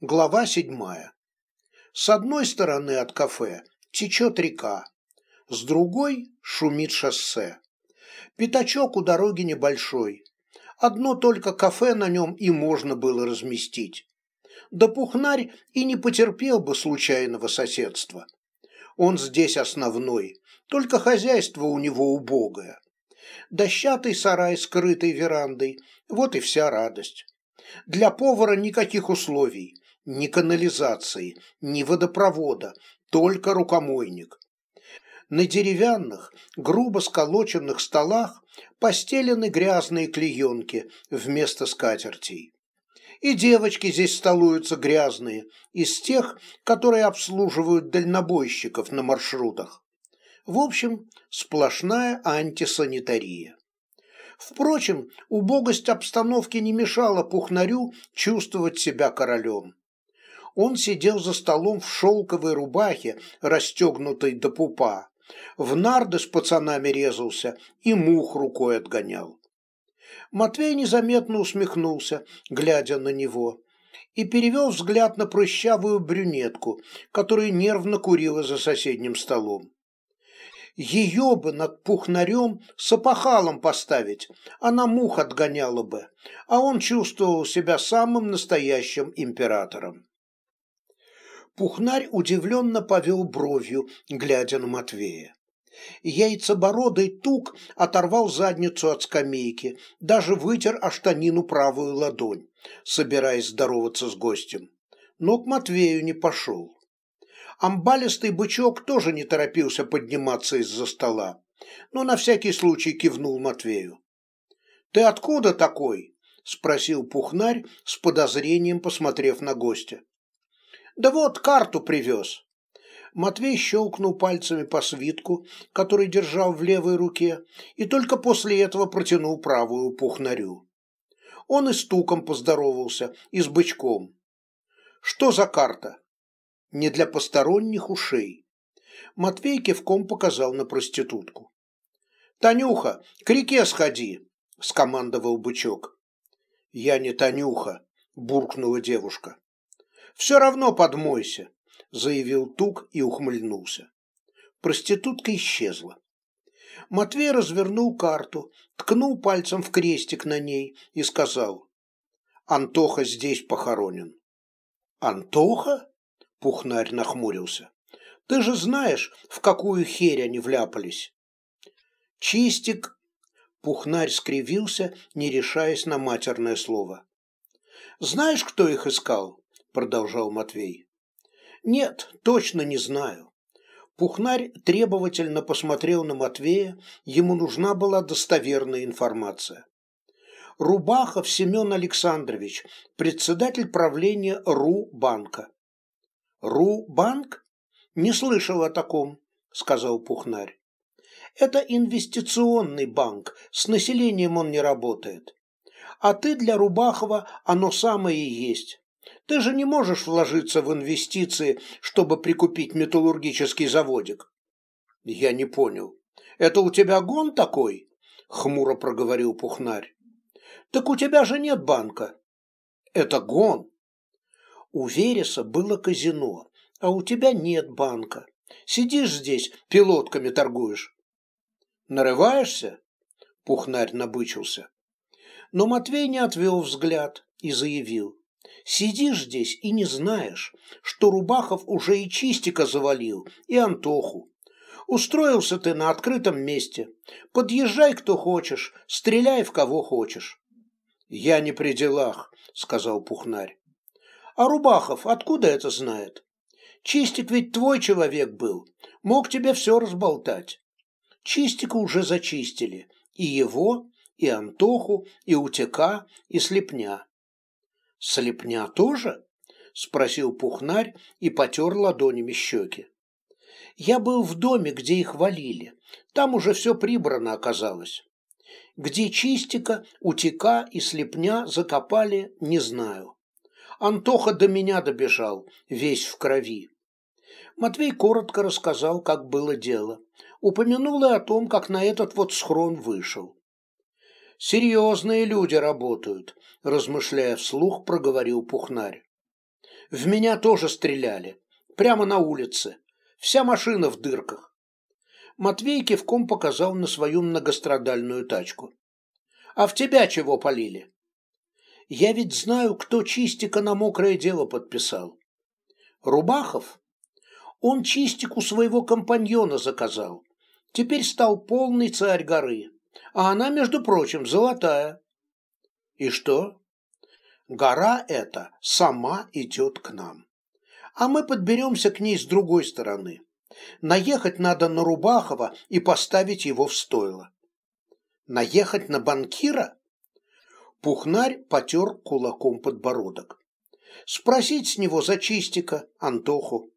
Глава седьмая. С одной стороны от кафе течет река, с другой шумит шоссе. Пятачок у дороги небольшой. Одно только кафе на нем и можно было разместить. Да Пухнарь и не потерпел бы случайного соседства. Он здесь основной, только хозяйство у него убогое. Дощатый сарай с крытой верандой, вот и вся радость. Для повара никаких условий, ни канализации, ни водопровода, только рукомойник. На деревянных, грубо сколоченных столах постелены грязные клеенки вместо скатертей. И девочки здесь столуются грязные, из тех, которые обслуживают дальнобойщиков на маршрутах. В общем, сплошная антисанитария. Впрочем, убогость обстановки не мешала Пухнарю чувствовать себя королем. Он сидел за столом в шелковой рубахе, расстегнутой до пупа, в нарды с пацанами резался и мух рукой отгонял. Матвей незаметно усмехнулся, глядя на него, и перевел взгляд на прыщавую брюнетку, которая нервно курила за соседним столом. Ее бы над пухнарем с опахалом поставить, она мух отгоняла бы, а он чувствовал себя самым настоящим императором. Пухнарь удивленно повел бровью, глядя на Матвея. Яйцебородый тук оторвал задницу от скамейки, даже вытер о штанину правую ладонь, собираясь здороваться с гостем. Но к Матвею не пошел. Амбалистый бычок тоже не торопился подниматься из-за стола, но на всякий случай кивнул Матвею. «Ты откуда такой?» – спросил Пухнарь с подозрением, посмотрев на гостя. Да вот карту привез. Матвей щелкнул пальцами по свитку, который держал в левой руке, и только после этого протянул правую пухнарю. Он и стуком поздоровался, и с бычком. Что за карта? Не для посторонних ушей. Матвей кивком показал на проститутку. «Танюха, к реке сходи!» – скомандовал бычок. «Я не Танюха», – буркнула девушка. «Все равно подмойся», – заявил Тук и ухмыльнулся. Проститутка исчезла. Матвей развернул карту, ткнул пальцем в крестик на ней и сказал, «Антоха здесь похоронен». «Антоха?» – Пухнарь нахмурился. «Ты же знаешь, в какую херь они вляпались». «Чистик...» – Пухнарь скривился, не решаясь на матерное слово. «Знаешь, кто их искал?» Продолжал Матвей. Нет, точно не знаю. Пухнарь требовательно посмотрел на Матвея, ему нужна была достоверная информация. Рубахов Семен Александрович, председатель правления РУ-банка. РУ-банк? Не слышал о таком, сказал Пухнарь. Это инвестиционный банк, с населением он не работает. А ты для Рубахова оно самое и есть. Ты же не можешь вложиться в инвестиции, чтобы прикупить металлургический заводик. Я не понял. Это у тебя гон такой? Хмуро проговорил Пухнарь. Так у тебя же нет банка. Это гон. У Вереса было казино, а у тебя нет банка. Сидишь здесь, пилотками торгуешь. Нарываешься? Пухнарь набычился. Но Матвей не отвел взгляд и заявил. Сидишь здесь и не знаешь, что Рубахов уже и Чистика завалил, и Антоху. Устроился ты на открытом месте. Подъезжай, кто хочешь, стреляй в кого хочешь. Я не при делах, сказал Пухнарь. А Рубахов откуда это знает? Чистик ведь твой человек был, мог тебе все разболтать. Чистика уже зачистили, и его, и Антоху, и Утека, и Слепня. «Слепня тоже?» – спросил Пухнарь и потер ладонями щеки. «Я был в доме, где их валили. Там уже все прибрано оказалось. Где Чистика, Утека и Слепня закопали, не знаю. Антоха до меня добежал, весь в крови». Матвей коротко рассказал, как было дело. Упомянул и о том, как на этот вот схрон вышел. Серьезные люди работают, размышляя вслух, проговорил Пухнарь. В меня тоже стреляли. Прямо на улице. Вся машина в дырках. Матвей кивком показал на свою многострадальную тачку. А в тебя чего полили? Я ведь знаю, кто Чистика на мокрое дело подписал. Рубахов? Он Чистику своего компаньона заказал. Теперь стал полный царь горы. А она, между прочим, золотая. И что? Гора эта сама идет к нам. А мы подберемся к ней с другой стороны. Наехать надо на Рубахова и поставить его в стойло. Наехать на банкира? Пухнарь потер кулаком подбородок. Спросить с него за чистика, Антоху.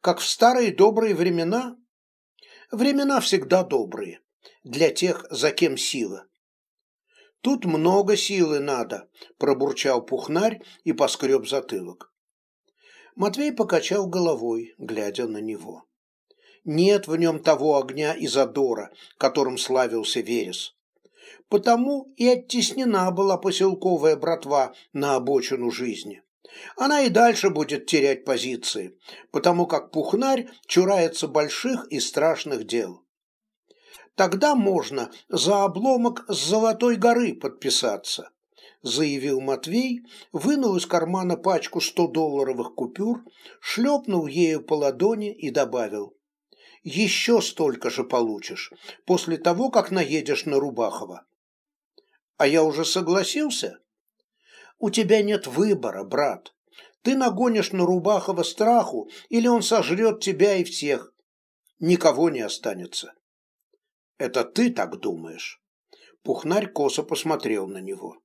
Как в старые добрые времена? Времена всегда добрые. Для тех, за кем сила. Тут много силы надо, пробурчал Пухнарь и поскреб затылок. Матвей покачал головой, глядя на него. Нет в нем того огня и задора, которым славился Верес. Потому и оттеснена была поселковая братва на обочину жизни. Она и дальше будет терять позиции, потому как Пухнарь чурается больших и страшных дел. Тогда можно за обломок с Золотой горы подписаться, заявил Матвей, вынул из кармана пачку 100-долларовых купюр, шлепнул ею по ладони и добавил. Еще столько же получишь, после того, как наедешь на Рубахова. А я уже согласился? У тебя нет выбора, брат. Ты нагонишь на Рубахова страху, или он сожрет тебя и всех. Никого не останется. Это ты так думаешь? Пухнарь косо посмотрел на него.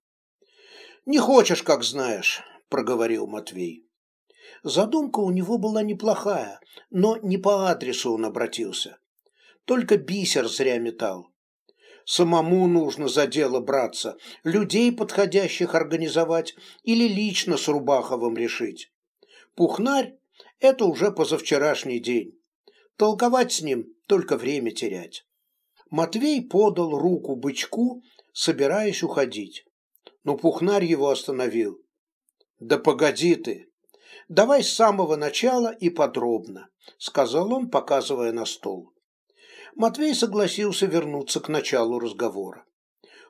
Не хочешь, как знаешь, проговорил Матвей. Задумка у него была неплохая, но не по адресу он обратился. Только бисер зря метал. Самому нужно за дело браться, людей подходящих организовать или лично с Рубаховым решить. Пухнарь – это уже позавчерашний день. Толковать с ним – только время терять. Матвей подал руку бычку, собираясь уходить. Но Пухнарь его остановил. «Да погоди ты! Давай с самого начала и подробно», – сказал он, показывая на стол. Матвей согласился вернуться к началу разговора.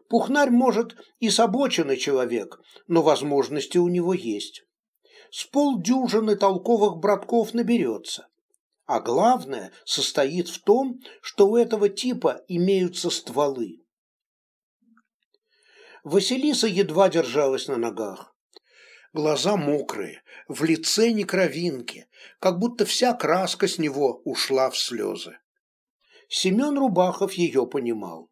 Пухнарь, может, и собоченный человек, но возможности у него есть. С полдюжины толковых братков наберется. А главное состоит в том, что у этого типа имеются стволы. Василиса едва держалась на ногах. Глаза мокрые, в лице не кровинки, как будто вся краска с него ушла в слезы. Семен Рубахов ее понимал.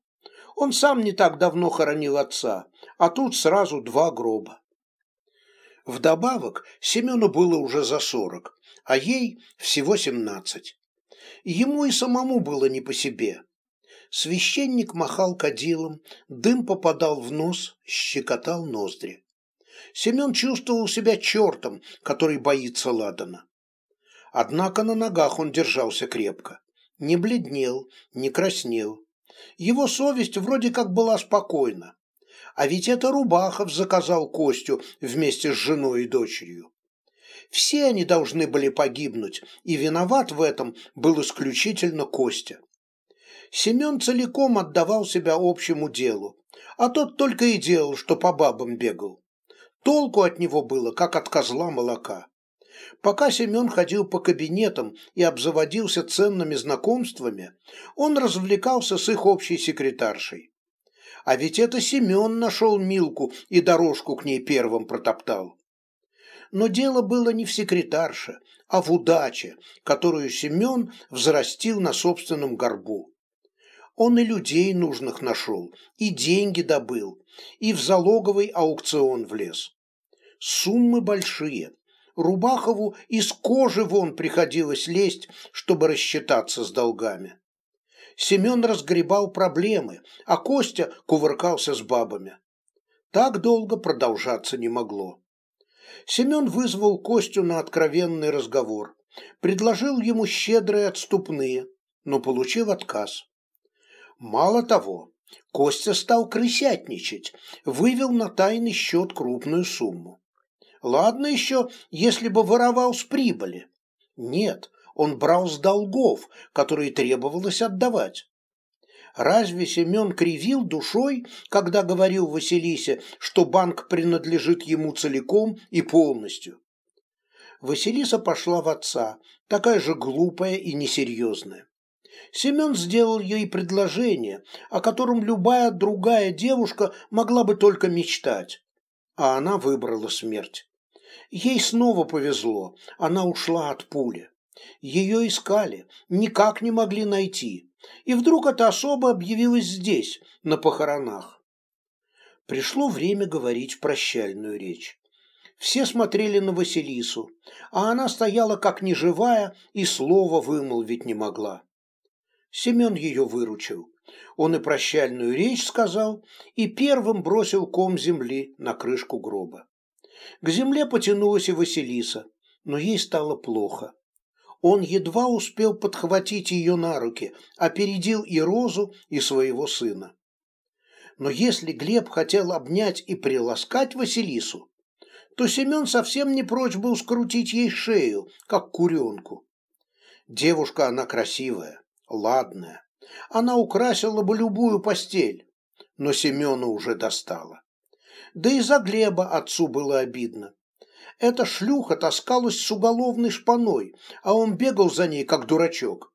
Он сам не так давно хоронил отца, а тут сразу два гроба. Вдобавок Семену было уже за сорок, а ей всего семнадцать. Ему и самому было не по себе. Священник махал кадилом, дым попадал в нос, щекотал ноздри. Семен чувствовал себя чертом, который боится ладана. Однако на ногах он держался крепко. Не бледнел, не краснел. Его совесть вроде как была спокойна. А ведь это Рубахов заказал Костю вместе с женой и дочерью. Все они должны были погибнуть, и виноват в этом был исключительно Костя. Семен целиком отдавал себя общему делу, а тот только и делал, что по бабам бегал. Толку от него было, как от козла молока. Пока Семен ходил по кабинетам и обзаводился ценными знакомствами, он развлекался с их общей секретаршей. А ведь это Семен нашел Милку и дорожку к ней первым протоптал. Но дело было не в секретарше, а в удаче, которую Семен взрастил на собственном горбу. Он и людей нужных нашел, и деньги добыл, и в залоговый аукцион влез. Суммы большие. Рубахову из кожи вон приходилось лезть, чтобы рассчитаться с долгами. Семен разгребал проблемы, а Костя кувыркался с бабами. Так долго продолжаться не могло. Семен вызвал Костю на откровенный разговор, предложил ему щедрые отступные, но получил отказ. Мало того, Костя стал крысятничать, вывел на тайный счет крупную сумму. Ладно еще, если бы воровал с прибыли. Нет, он брал с долгов, которые требовалось отдавать. Разве Семен кривил душой, когда говорил Василисе, что банк принадлежит ему целиком и полностью? Василиса пошла в отца, такая же глупая и несерьезная. Семен сделал ей предложение, о котором любая другая девушка могла бы только мечтать. А она выбрала смерть. Ей снова повезло, она ушла от пули. Ее искали, никак не могли найти. И вдруг эта особа объявилась здесь, на похоронах. Пришло время говорить прощальную речь. Все смотрели на Василису, а она стояла как неживая и слова вымолвить не могла. Семен ее выручил. Он и прощальную речь сказал, и первым бросил ком земли на крышку гроба. К земле потянулась и Василиса, но ей стало плохо. Он едва успел подхватить ее на руки, опередил и Розу, и своего сына. Но если Глеб хотел обнять и приласкать Василису, то Семен совсем не прочь был скрутить ей шею, как куренку. Девушка она красивая, ладная. Она украсила бы любую постель, но Семена уже достала. Да и за Глеба отцу было обидно. Эта шлюха таскалась с уголовной шпаной, а он бегал за ней, как дурачок.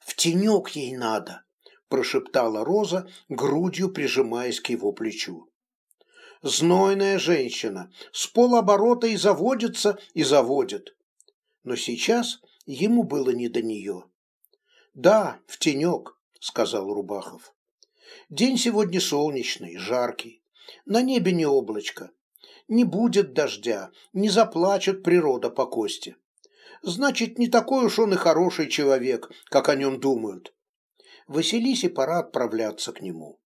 «В тенек ей надо», – прошептала Роза, грудью прижимаясь к его плечу. Знойная женщина, с полоборота и заводится, и заводит. Но сейчас ему было не до нее. «Да, в тенек», – сказал Рубахов. «День сегодня солнечный, жаркий. На небе не облачко. Не будет дождя, не заплачет природа по кости. Значит, не такой уж он и хороший человек, как о нем думают. Василисе пора отправляться к нему».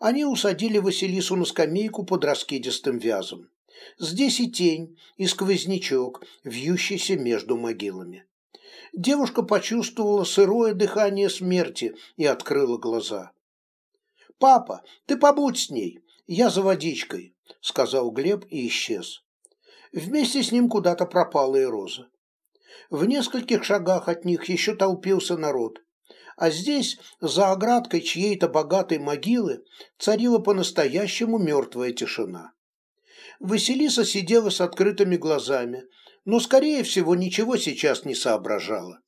Они усадили Василису на скамейку под раскидистым вязом. Здесь и тень, и сквознячок, вьющийся между могилами девушка почувствовала сырое дыхание смерти и открыла глаза. «Папа, ты побудь с ней, я за водичкой», — сказал Глеб и исчез. Вместе с ним куда-то пропала и Роза. В нескольких шагах от них еще толпился народ, а здесь, за оградкой чьей-то богатой могилы, царила по-настоящему мертвая тишина. Василиса сидела с открытыми глазами, но, скорее всего, ничего сейчас не соображала.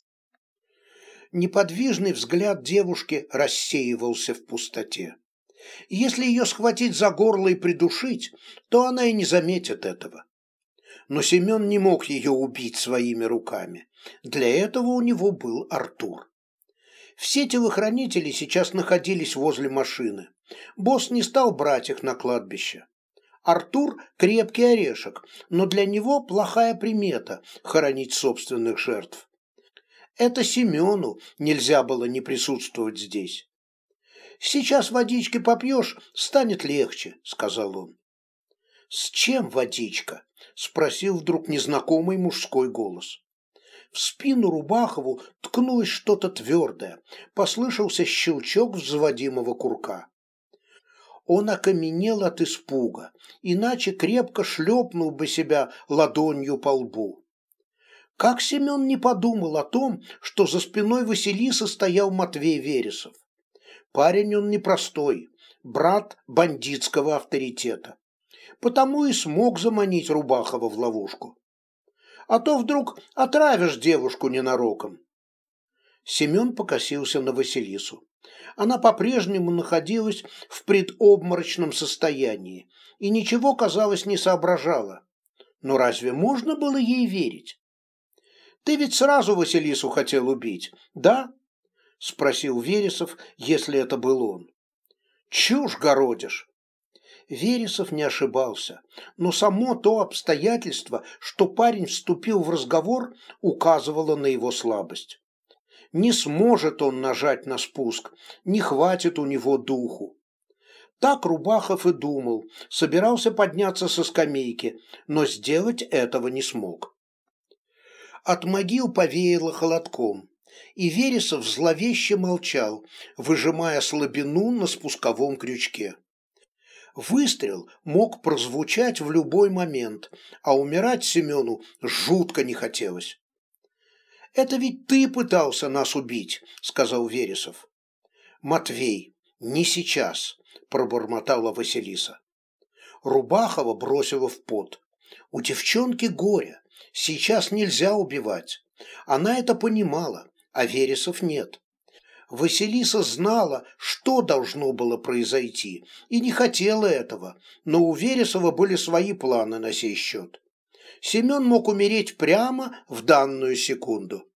Неподвижный взгляд девушки рассеивался в пустоте. Если ее схватить за горло и придушить, то она и не заметит этого. Но Семен не мог ее убить своими руками. Для этого у него был Артур. Все телохранители сейчас находились возле машины. Босс не стал брать их на кладбище. Артур – крепкий орешек, но для него плохая примета – хоронить собственных жертв. Это Семену нельзя было не присутствовать здесь. «Сейчас водички попьешь, станет легче», – сказал он. «С чем водичка?» – спросил вдруг незнакомый мужской голос. В спину Рубахову ткнулось что-то твердое, послышался щелчок взводимого курка он окаменел от испуга, иначе крепко шлепнул бы себя ладонью по лбу. Как Семен не подумал о том, что за спиной Василиса стоял Матвей Вересов. Парень он непростой, брат бандитского авторитета. Потому и смог заманить Рубахова в ловушку. А то вдруг отравишь девушку ненароком. Семен покосился на Василису она по-прежнему находилась в предобморочном состоянии и ничего, казалось, не соображала. Но разве можно было ей верить? «Ты ведь сразу Василису хотел убить, да?» – спросил Вересов, если это был он. «Чушь городишь!» Вересов не ошибался, но само то обстоятельство, что парень вступил в разговор, указывало на его слабость. Не сможет он нажать на спуск, не хватит у него духу. Так Рубахов и думал, собирался подняться со скамейки, но сделать этого не смог. От могил повеяло холодком, и Вересов зловеще молчал, выжимая слабину на спусковом крючке. Выстрел мог прозвучать в любой момент, а умирать Семену жутко не хотелось. «Это ведь ты пытался нас убить», — сказал Вересов. «Матвей, не сейчас», — пробормотала Василиса. Рубахова бросила в пот. «У девчонки горе. Сейчас нельзя убивать. Она это понимала, а Вересов нет. Василиса знала, что должно было произойти, и не хотела этого, но у Вересова были свои планы на сей счет. Семен мог умереть прямо в данную секунду.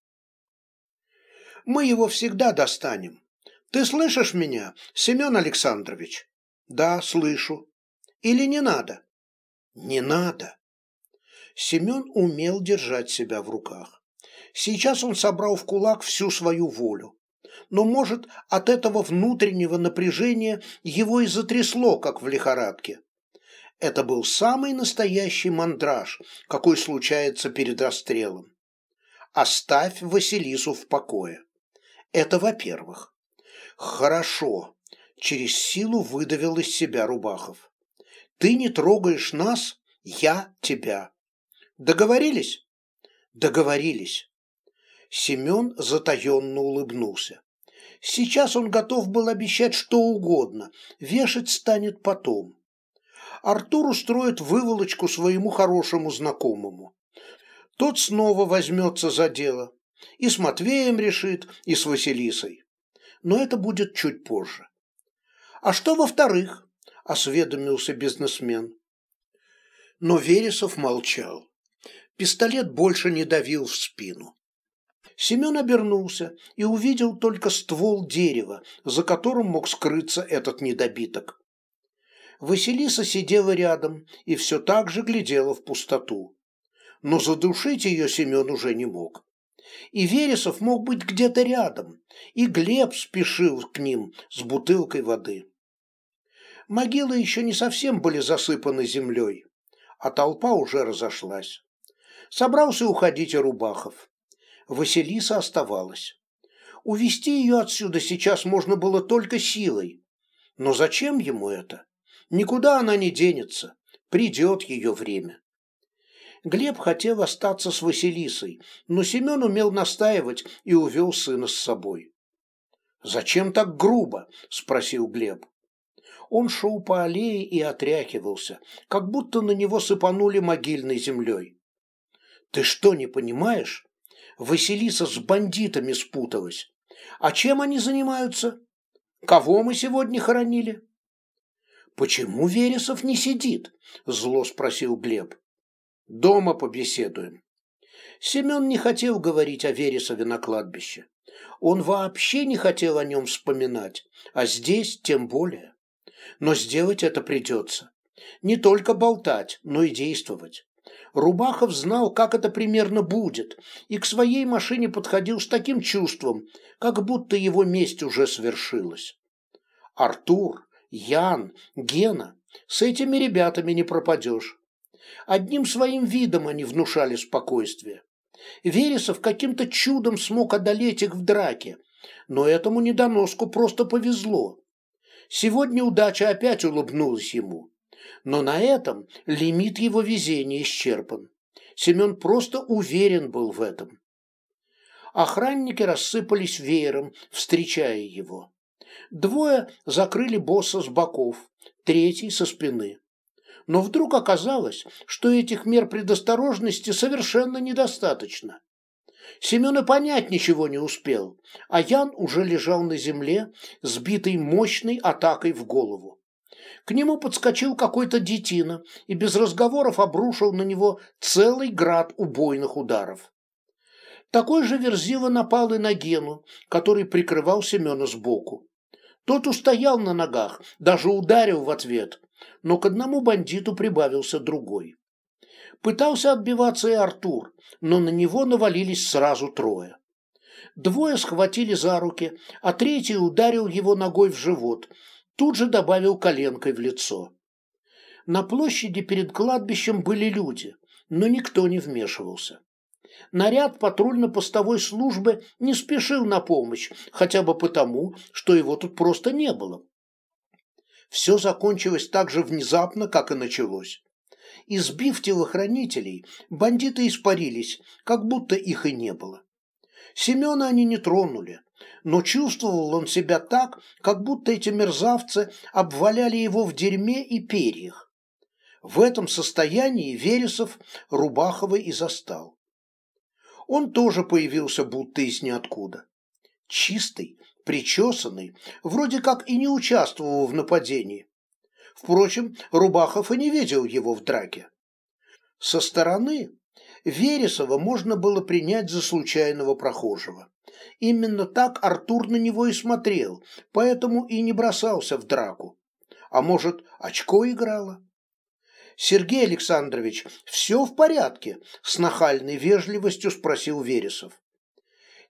«Мы его всегда достанем. Ты слышишь меня, Семен Александрович?» «Да, слышу. Или не надо?» «Не надо». Семен умел держать себя в руках. Сейчас он собрал в кулак всю свою волю но, может, от этого внутреннего напряжения его и затрясло, как в лихорадке. Это был самый настоящий мандраж, какой случается перед расстрелом. Оставь Василису в покое. Это во-первых. Хорошо. Через силу выдавил из себя Рубахов. Ты не трогаешь нас, я тебя. Договорились? Договорились. Семен затаенно улыбнулся. Сейчас он готов был обещать что угодно, вешать станет потом. Артур устроит выволочку своему хорошему знакомому. Тот снова возьмется за дело. И с Матвеем решит, и с Василисой. Но это будет чуть позже. «А что во-вторых?» – осведомился бизнесмен. Но Вересов молчал. Пистолет больше не давил в спину. Семен обернулся и увидел только ствол дерева, за которым мог скрыться этот недобиток. Василиса сидела рядом и все так же глядела в пустоту. Но задушить ее Семен уже не мог. И Вересов мог быть где-то рядом, и Глеб спешил к ним с бутылкой воды. Могилы еще не совсем были засыпаны землей, а толпа уже разошлась. Собрался уходить и Рубахов. Василиса оставалась. Увести ее отсюда сейчас можно было только силой. Но зачем ему это? Никуда она не денется. Придет ее время. Глеб хотел остаться с Василисой, но Семен умел настаивать и увел сына с собой. «Зачем так грубо?» – спросил Глеб. Он шел по аллее и отряхивался, как будто на него сыпанули могильной землей. «Ты что, не понимаешь? Василиса с бандитами спуталась. А чем они занимаются? Кого мы сегодня хоронили? Почему Вересов не сидит? Зло спросил Глеб. Дома побеседуем. Семен не хотел говорить о Вересове на кладбище. Он вообще не хотел о нем вспоминать, а здесь тем более. Но сделать это придется. Не только болтать, но и действовать. Рубахов знал, как это примерно будет, и к своей машине подходил с таким чувством, как будто его месть уже свершилась. Артур, Ян, Гена, с этими ребятами не пропадешь. Одним своим видом они внушали спокойствие. Вересов каким-то чудом смог одолеть их в драке, но этому недоноску просто повезло. Сегодня удача опять улыбнулась ему но на этом лимит его везения исчерпан. Семен просто уверен был в этом. Охранники рассыпались веером, встречая его. Двое закрыли босса с боков, третий со спины. Но вдруг оказалось, что этих мер предосторожности совершенно недостаточно. Семен и понять ничего не успел, а Ян уже лежал на земле, сбитый мощной атакой в голову. К нему подскочил какой-то детина и без разговоров обрушил на него целый град убойных ударов. Такой же Верзила напал и на Гену, который прикрывал Семена сбоку. Тот устоял на ногах, даже ударил в ответ, но к одному бандиту прибавился другой. Пытался отбиваться и Артур, но на него навалились сразу трое. Двое схватили за руки, а третий ударил его ногой в живот, тут же добавил коленкой в лицо. На площади перед кладбищем были люди, но никто не вмешивался. Наряд патрульно-постовой службы не спешил на помощь, хотя бы потому, что его тут просто не было. Все закончилось так же внезапно, как и началось. Избив телохранителей, бандиты испарились, как будто их и не было. Семена они не тронули, но чувствовал он себя так, как будто эти мерзавцы обваляли его в дерьме и перьях. В этом состоянии Вересов Рубахова и застал. Он тоже появился будто из ниоткуда. Чистый, причесанный, вроде как и не участвовал в нападении. Впрочем, Рубахов и не видел его в драке. Со стороны Вересова можно было принять за случайного прохожего. Именно так Артур на него и смотрел, поэтому и не бросался в драку. А может, очко играло? «Сергей Александрович, все в порядке?» – с нахальной вежливостью спросил Вересов.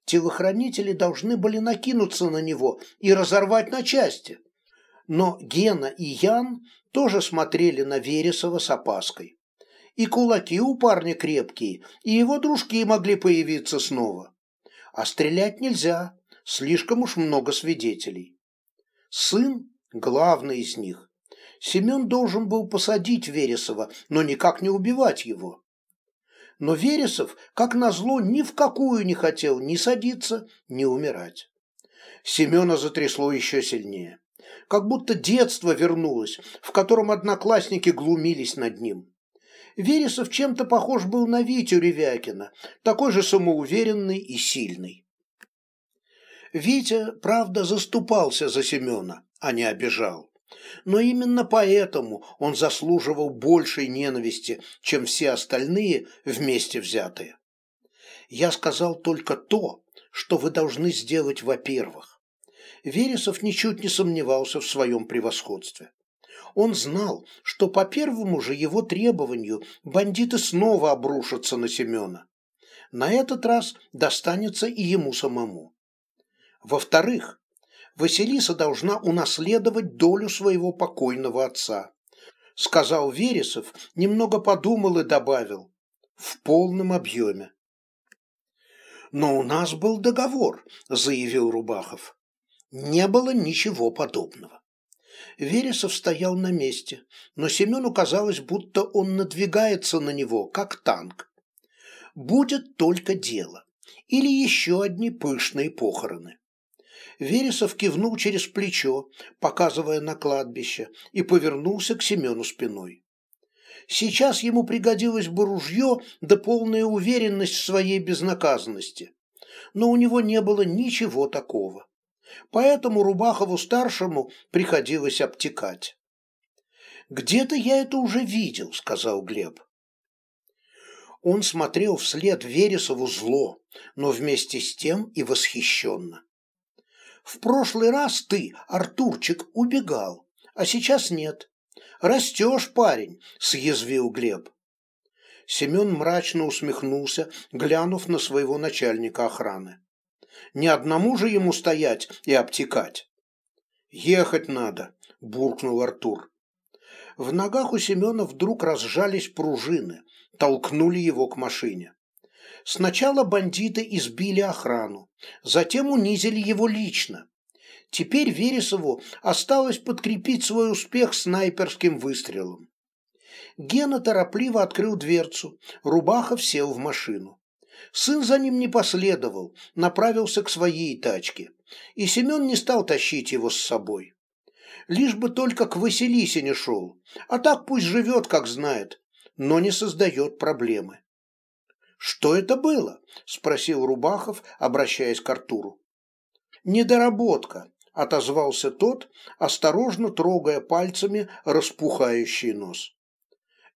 Телохранители должны были накинуться на него и разорвать на части. Но Гена и Ян тоже смотрели на Вересова с опаской. И кулаки у парня крепкие, и его дружки могли появиться снова. А стрелять нельзя, слишком уж много свидетелей. Сын – главный из них. Семен должен был посадить Вересова, но никак не убивать его. Но Вересов, как назло, ни в какую не хотел ни садиться, ни умирать. Семена затрясло еще сильнее. Как будто детство вернулось, в котором одноклассники глумились над ним. Вересов чем-то похож был на Витю Ревякина, такой же самоуверенный и сильный. Витя, правда, заступался за Семена, а не обижал. Но именно поэтому он заслуживал большей ненависти, чем все остальные вместе взятые. Я сказал только то, что вы должны сделать во-первых. Вересов ничуть не сомневался в своем превосходстве. Он знал, что по первому же его требованию бандиты снова обрушатся на Семена. На этот раз достанется и ему самому. Во-вторых, Василиса должна унаследовать долю своего покойного отца. Сказал Вересов, немного подумал и добавил. В полном объеме. «Но у нас был договор», – заявил Рубахов. Не было ничего подобного. Вересов стоял на месте, но Семену казалось, будто он надвигается на него, как танк. Будет только дело. Или еще одни пышные похороны. Вересов кивнул через плечо, показывая на кладбище, и повернулся к Семену спиной. Сейчас ему пригодилось бы ружье да полная уверенность в своей безнаказанности. Но у него не было ничего такого поэтому Рубахову-старшему приходилось обтекать. «Где-то я это уже видел», — сказал Глеб. Он смотрел вслед Вересову зло, но вместе с тем и восхищенно. «В прошлый раз ты, Артурчик, убегал, а сейчас нет. Растешь, парень», — съязвил Глеб. Семен мрачно усмехнулся, глянув на своего начальника охраны. Не одному же ему стоять и обтекать. «Ехать надо», – буркнул Артур. В ногах у Семена вдруг разжались пружины, толкнули его к машине. Сначала бандиты избили охрану, затем унизили его лично. Теперь Вересову осталось подкрепить свой успех снайперским выстрелом. Гена торопливо открыл дверцу, Рубахов сел в машину. Сын за ним не последовал, направился к своей тачке, и Семен не стал тащить его с собой. Лишь бы только к Василисе не шел, а так пусть живет, как знает, но не создает проблемы. «Что это было?» – спросил Рубахов, обращаясь к Артуру. «Недоработка», – отозвался тот, осторожно трогая пальцами распухающий нос.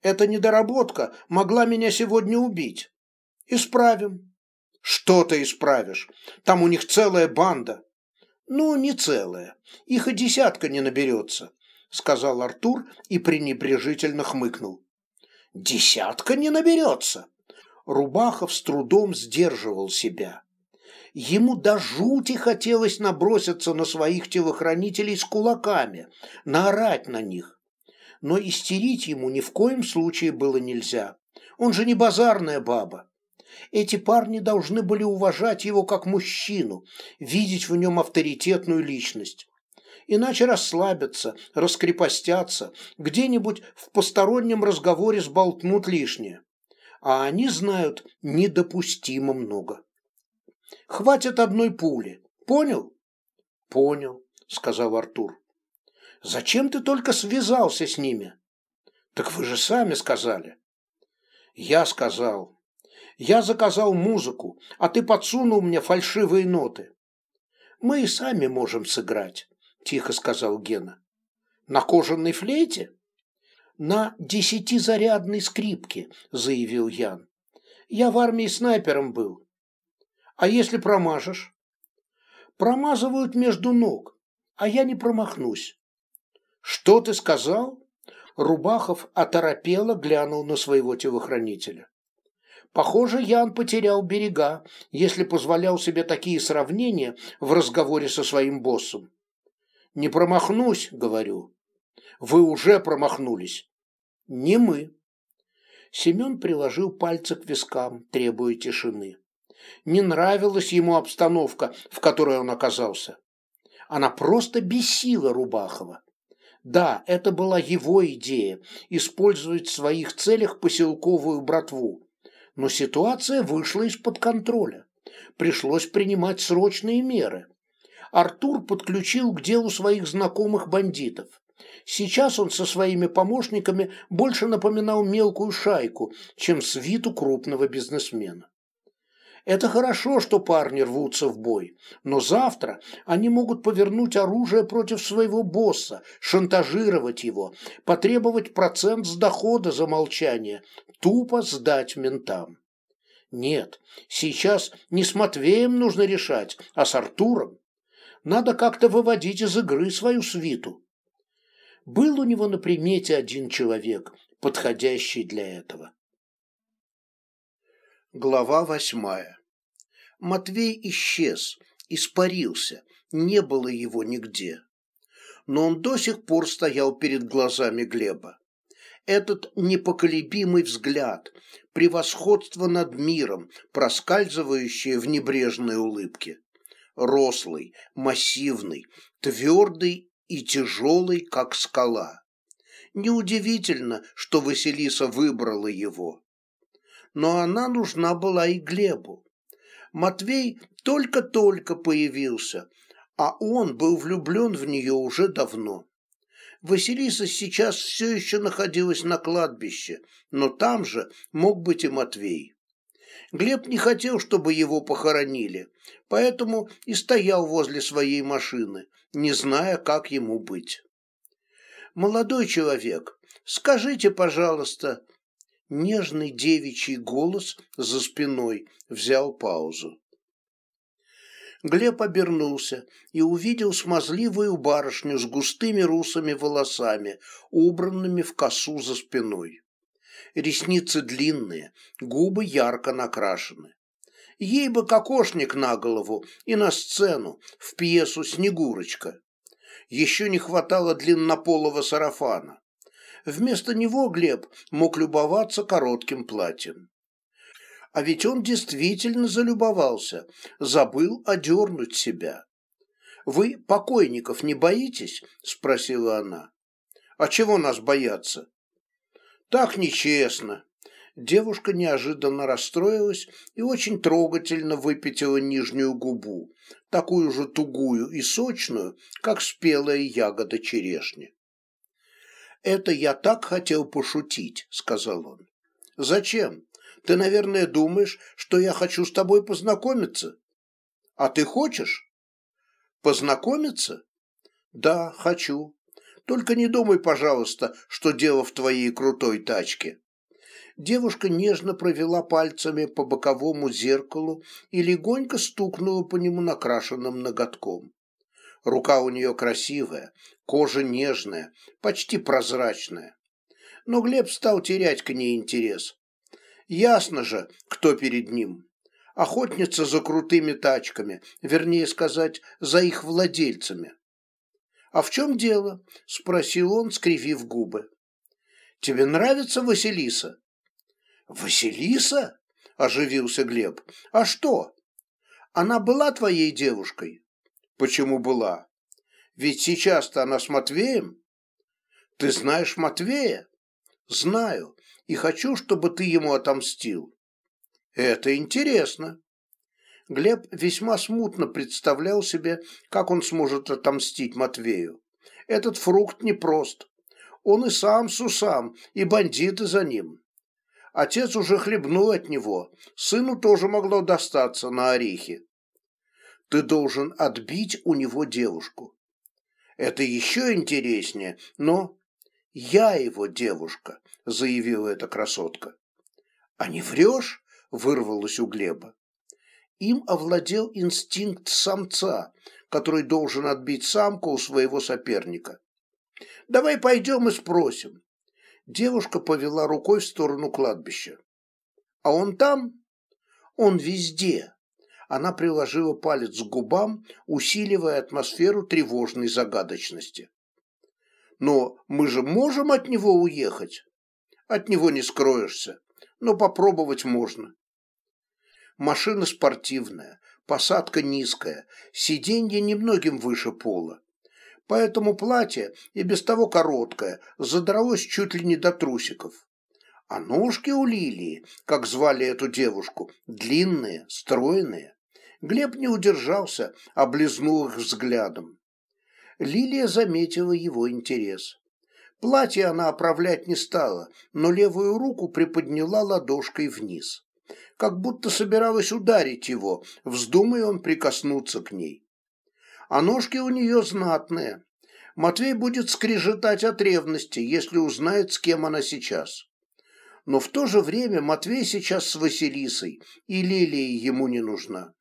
«Эта недоработка могла меня сегодня убить. Исправим. Что ты исправишь? Там у них целая банда. Ну, не целая. Их и десятка не наберется, сказал Артур и пренебрежительно хмыкнул. Десятка не наберется. Рубахов с трудом сдерживал себя. Ему до жути хотелось наброситься на своих телохранителей с кулаками, наорать на них. Но истерить ему ни в коем случае было нельзя. Он же не базарная баба. Эти парни должны были уважать его как мужчину, видеть в нем авторитетную личность. иначе расслабятся, раскрепостятся, где-нибудь в постороннем разговоре сболтнут лишнее. А они знают недопустимо много. Хватит одной пули. Понял? Понял, сказал Артур. Зачем ты только связался с ними? Так вы же сами сказали. Я сказал. Я заказал музыку, а ты подсунул мне фальшивые ноты. Мы и сами можем сыграть, тихо сказал Гена. На кожаной флейте? На десятизарядной скрипке, заявил Ян. Я в армии снайпером был. А если промажешь? Промазывают между ног, а я не промахнусь. Что ты сказал? Рубахов оторопело глянул на своего телохранителя. Похоже, Ян потерял берега, если позволял себе такие сравнения в разговоре со своим боссом. «Не промахнусь», — говорю. «Вы уже промахнулись». «Не мы». Семен приложил пальцы к вискам, требуя тишины. Не нравилась ему обстановка, в которой он оказался. Она просто бесила Рубахова. Да, это была его идея – использовать в своих целях поселковую братву. Но ситуация вышла из-под контроля. Пришлось принимать срочные меры. Артур подключил к делу своих знакомых бандитов. Сейчас он со своими помощниками больше напоминал мелкую шайку, чем свиту крупного бизнесмена. Это хорошо, что парни рвутся в бой, но завтра они могут повернуть оружие против своего босса, шантажировать его, потребовать процент с дохода за молчание, тупо сдать ментам. Нет, сейчас не с Матвеем нужно решать, а с Артуром. Надо как-то выводить из игры свою свиту. Был у него на примете один человек, подходящий для этого. Глава восьмая. Матвей исчез, испарился, не было его нигде. Но он до сих пор стоял перед глазами Глеба. Этот непоколебимый взгляд, превосходство над миром, проскальзывающее в небрежной улыбке. Рослый, массивный, твердый и тяжелый, как скала. Неудивительно, что Василиса выбрала его но она нужна была и Глебу. Матвей только-только появился, а он был влюблен в нее уже давно. Василиса сейчас все еще находилась на кладбище, но там же мог быть и Матвей. Глеб не хотел, чтобы его похоронили, поэтому и стоял возле своей машины, не зная, как ему быть. «Молодой человек, скажите, пожалуйста, нежный девичий голос за спиной взял паузу. Глеб обернулся и увидел смазливую барышню с густыми русыми волосами, убранными в косу за спиной. Ресницы длинные, губы ярко накрашены. Ей бы кокошник на голову и на сцену, в пьесу «Снегурочка». Еще не хватало длиннополого сарафана. Вместо него Глеб мог любоваться коротким платьем. А ведь он действительно залюбовался, забыл одернуть себя. «Вы покойников не боитесь?» – спросила она. «А чего нас бояться?» «Так нечестно». Девушка неожиданно расстроилась и очень трогательно выпятила нижнюю губу, такую же тугую и сочную, как спелая ягода черешни. «Это я так хотел пошутить», — сказал он. «Зачем? Ты, наверное, думаешь, что я хочу с тобой познакомиться? А ты хочешь?» «Познакомиться?» «Да, хочу. Только не думай, пожалуйста, что дело в твоей крутой тачке». Девушка нежно провела пальцами по боковому зеркалу и легонько стукнула по нему накрашенным ноготком. Рука у нее красивая, кожа нежная, почти прозрачная. Но Глеб стал терять к ней интерес. Ясно же, кто перед ним. Охотница за крутыми тачками, вернее сказать, за их владельцами. «А в чем дело?» – спросил он, скривив губы. «Тебе нравится Василиса?» «Василиса?» – оживился Глеб. «А что? Она была твоей девушкой?» «Почему была?» Ведь сейчас-то она с Матвеем. Ты знаешь Матвея? Знаю, и хочу, чтобы ты ему отомстил. Это интересно. Глеб весьма смутно представлял себе, как он сможет отомстить Матвею. Этот фрукт непрост. Он и сам с усам, и бандиты за ним. Отец уже хлебнул от него, сыну тоже могло достаться на орехи. Ты должен отбить у него девушку. Это еще интереснее, но я его девушка, заявила эта красотка. А не врешь? вырвалось у Глеба. Им овладел инстинкт самца, который должен отбить самку у своего соперника. «Давай пойдем и спросим». Девушка повела рукой в сторону кладбища. «А он там?» «Он везде». Она приложила палец к губам, усиливая атмосферу тревожной загадочности. «Но мы же можем от него уехать?» «От него не скроешься, но попробовать можно». Машина спортивная, посадка низкая, сиденье немногим выше пола. Поэтому платье и без того короткое, задралось чуть ли не до трусиков. А ножки у Лилии, как звали эту девушку, длинные, стройные. Глеб не удержался, облизнул их взглядом. Лилия заметила его интерес. Платье она оправлять не стала, но левую руку приподняла ладошкой вниз как будто собиралась ударить его, вздумая он прикоснуться к ней. А ножки у нее знатные. Матвей будет скрежетать от ревности, если узнает, с кем она сейчас. Но в то же время Матвей сейчас с Василисой, и Лилия ему не нужна.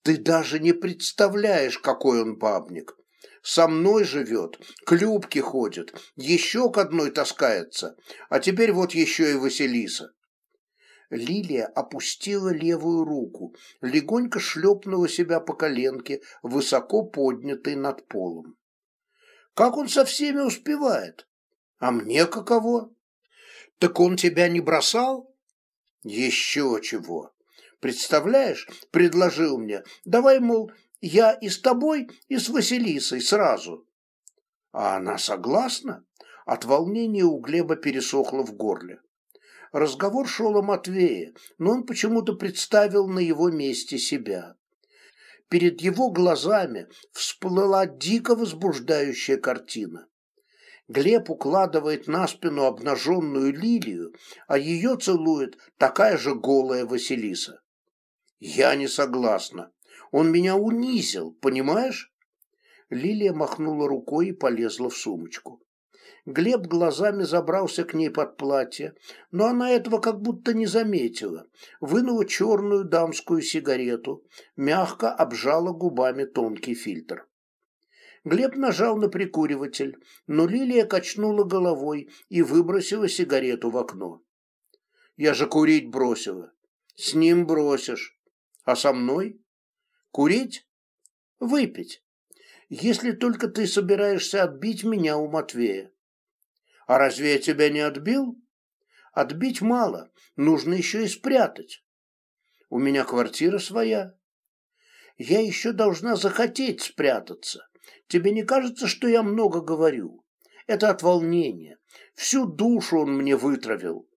Ты даже не представляешь, какой он бабник. Со мной живет, к ходит, еще к одной таскается, а теперь вот еще и Василиса. Лилия опустила левую руку, легонько шлепнула себя по коленке, высоко поднятой над полом. «Как он со всеми успевает? А мне каково? Так он тебя не бросал?» «Еще чего! Представляешь, предложил мне, давай, мол, я и с тобой, и с Василисой сразу». А она согласна? От волнения у Глеба пересохло в горле. Разговор шел о Матвее, но он почему-то представил на его месте себя. Перед его глазами всплыла дико возбуждающая картина. Глеб укладывает на спину обнаженную лилию, а ее целует такая же голая Василиса. Я не согласна. Он меня унизил, понимаешь? Лилия махнула рукой и полезла в сумочку. Глеб глазами забрался к ней под платье, но она этого как будто не заметила. Вынула черную дамскую сигарету, мягко обжала губами тонкий фильтр. Глеб нажал на прикуриватель, но Лилия качнула головой и выбросила сигарету в окно. «Я же курить бросила». «С ним бросишь. А со мной?» «Курить?» «Выпить. Если только ты собираешься отбить меня у Матвея». А разве я тебя не отбил? Отбить мало, нужно еще и спрятать. У меня квартира своя. Я еще должна захотеть спрятаться. Тебе не кажется, что я много говорю? Это от волнения. Всю душу он мне вытравил.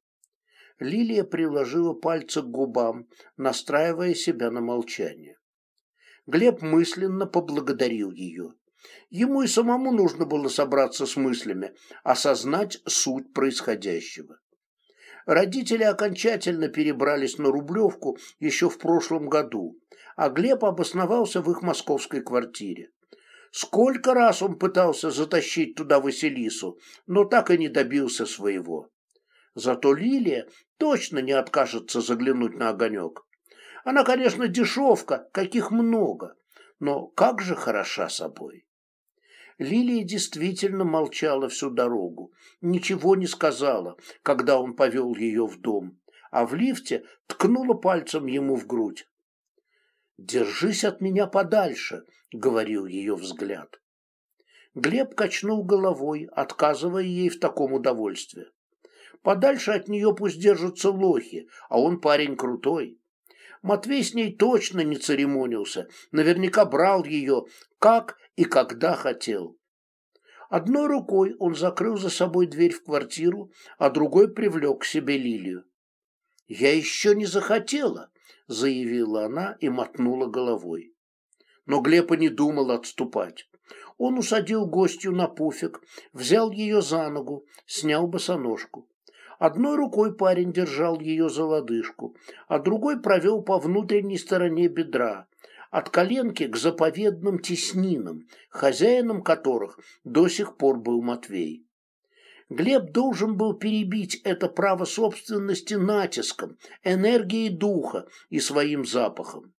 Лилия приложила пальцы к губам, настраивая себя на молчание. Глеб мысленно поблагодарил ее. Ему и самому нужно было собраться с мыслями, осознать суть происходящего. Родители окончательно перебрались на Рублевку еще в прошлом году, а Глеб обосновался в их московской квартире. Сколько раз он пытался затащить туда Василису, но так и не добился своего. Зато Лилия точно не откажется заглянуть на огонек. Она, конечно, дешевка, каких много, но как же хороша собой. Лилия действительно молчала всю дорогу, ничего не сказала, когда он повел ее в дом, а в лифте ткнула пальцем ему в грудь. «Держись от меня подальше», — говорил ее взгляд. Глеб качнул головой, отказывая ей в таком удовольствии. Подальше от нее пусть держатся лохи, а он парень крутой. Матвей с ней точно не церемонился, наверняка брал ее, как и когда хотел. Одной рукой он закрыл за собой дверь в квартиру, а другой привлек к себе Лилию. «Я еще не захотела», — заявила она и мотнула головой. Но Глеб не думал отступать. Он усадил гостью на пуфик, взял ее за ногу, снял босоножку. Одной рукой парень держал ее за лодыжку, а другой провел по внутренней стороне бедра, от коленки к заповедным теснинам, хозяином которых до сих пор был Матвей. Глеб должен был перебить это право собственности натиском, энергией духа и своим запахом.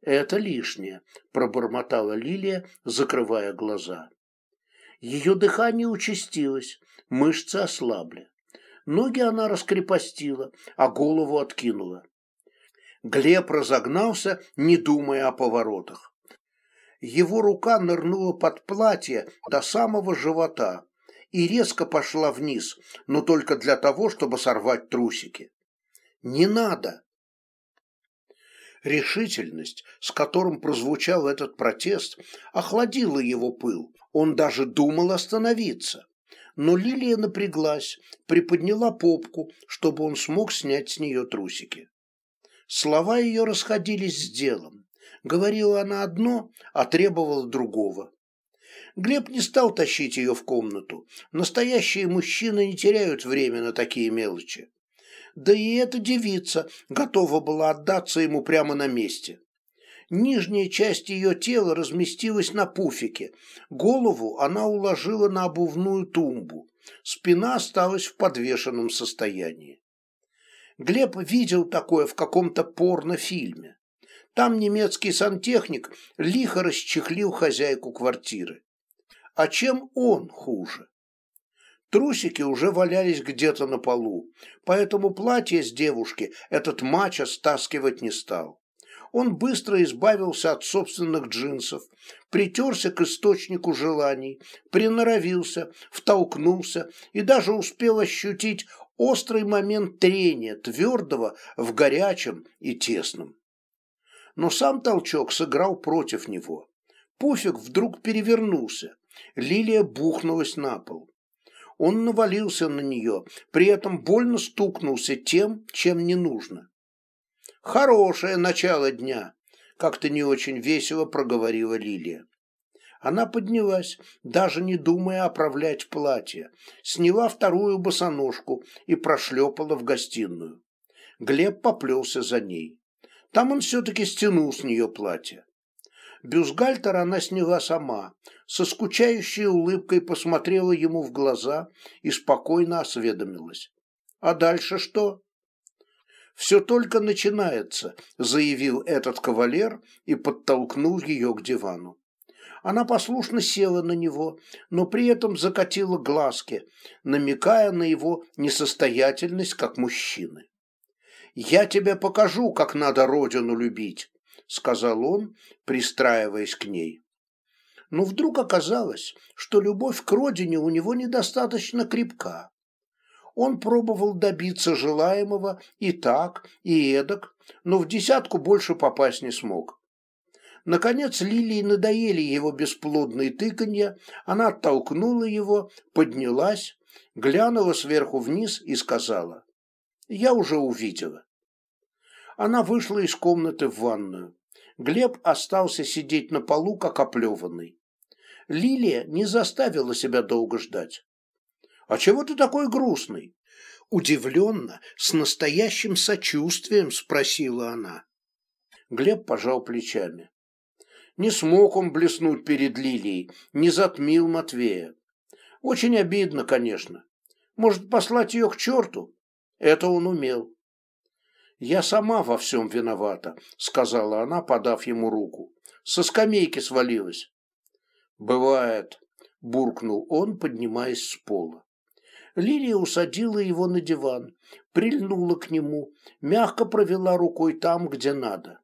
«Это лишнее», – пробормотала Лилия, закрывая глаза. Ее дыхание участилось, мышцы ослабли. Ноги она раскрепостила, а голову откинула. Глеб разогнался, не думая о поворотах. Его рука нырнула под платье до самого живота и резко пошла вниз, но только для того, чтобы сорвать трусики. «Не надо!» Решительность, с которым прозвучал этот протест, охладила его пыл. Он даже думал остановиться. Но Лилия напряглась, приподняла попку, чтобы он смог снять с нее трусики. Слова ее расходились с делом. Говорила она одно, а требовала другого. Глеб не стал тащить ее в комнату. Настоящие мужчины не теряют время на такие мелочи да и эта девица готова была отдаться ему прямо на месте. Нижняя часть ее тела разместилась на пуфике, голову она уложила на обувную тумбу, спина осталась в подвешенном состоянии. Глеб видел такое в каком-то порнофильме. Там немецкий сантехник лихо расчехлил хозяйку квартиры. А чем он хуже? Трусики уже валялись где-то на полу, поэтому платье с девушки этот мачо стаскивать не стал. Он быстро избавился от собственных джинсов, притерся к источнику желаний, приноровился, втолкнулся и даже успел ощутить острый момент трения, твердого в горячем и тесном. Но сам толчок сыграл против него. Пуфик вдруг перевернулся, лилия бухнулась на пол. Он навалился на нее, при этом больно стукнулся тем, чем не нужно. «Хорошее начало дня», — как-то не очень весело проговорила Лилия. Она поднялась, даже не думая оправлять платье, сняла вторую босоножку и прошлепала в гостиную. Глеб поплелся за ней. Там он все-таки стянул с нее платье. Бюстгальтер она сняла сама, со скучающей улыбкой посмотрела ему в глаза и спокойно осведомилась. «А дальше что?» «Все только начинается», — заявил этот кавалер и подтолкнул ее к дивану. Она послушно села на него, но при этом закатила глазки, намекая на его несостоятельность как мужчины. «Я тебе покажу, как надо родину любить», сказал он, пристраиваясь к ней. Но вдруг оказалось, что любовь к родине у него недостаточно крепка. Он пробовал добиться желаемого и так, и эдак, но в десятку больше попасть не смог. Наконец Лилии надоели его бесплодные тыканья, она оттолкнула его, поднялась, глянула сверху вниз и сказала, «Я уже увидела». Она вышла из комнаты в ванную. Глеб остался сидеть на полу, как оплеванный. Лилия не заставила себя долго ждать. «А чего ты такой грустный?» Удивленно, с настоящим сочувствием спросила она. Глеб пожал плечами. Не смог он блеснуть перед Лилией, не затмил Матвея. Очень обидно, конечно. Может, послать ее к черту? Это он умел. «Я сама во всем виновата», — сказала она, подав ему руку. «Со скамейки свалилась». «Бывает», — буркнул он, поднимаясь с пола. Лилия усадила его на диван, прильнула к нему, мягко провела рукой там, где надо.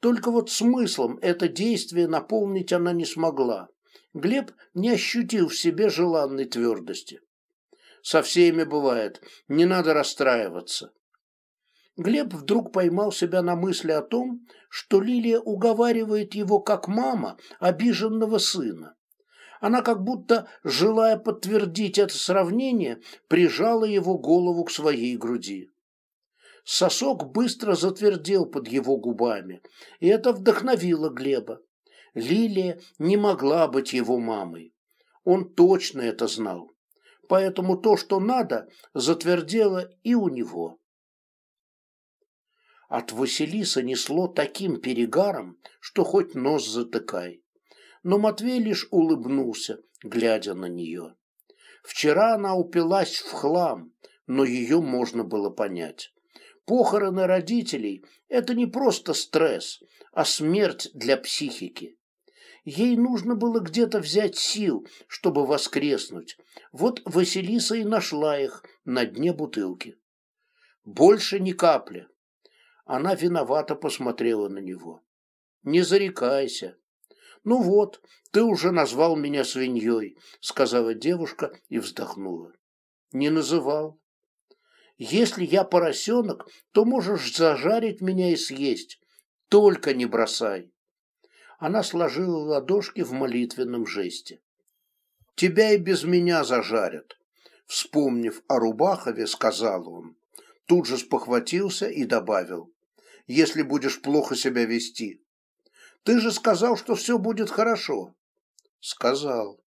Только вот смыслом это действие наполнить она не смогла. Глеб не ощутил в себе желанной твердости. «Со всеми бывает, не надо расстраиваться». Глеб вдруг поймал себя на мысли о том, что Лилия уговаривает его как мама обиженного сына. Она как будто, желая подтвердить это сравнение, прижала его голову к своей груди. Сосок быстро затвердел под его губами, и это вдохновило Глеба. Лилия не могла быть его мамой. Он точно это знал. Поэтому то, что надо, затвердело и у него. От Василиса несло таким перегаром, что хоть нос затыкай. Но Матвей лишь улыбнулся, глядя на нее. Вчера она упилась в хлам, но ее можно было понять. Похороны родителей – это не просто стресс, а смерть для психики. Ей нужно было где-то взять сил, чтобы воскреснуть. Вот Василиса и нашла их на дне бутылки. Больше ни капли. Она виновато посмотрела на него. «Не зарекайся». «Ну вот, ты уже назвал меня свиньей», — сказала девушка и вздохнула. «Не называл. Если я поросенок, то можешь зажарить меня и съесть. Только не бросай». Она сложила ладошки в молитвенном жесте. «Тебя и без меня зажарят», — вспомнив о Рубахове, сказал он. Тут же спохватился и добавил если будешь плохо себя вести. Ты же сказал, что все будет хорошо. Сказал.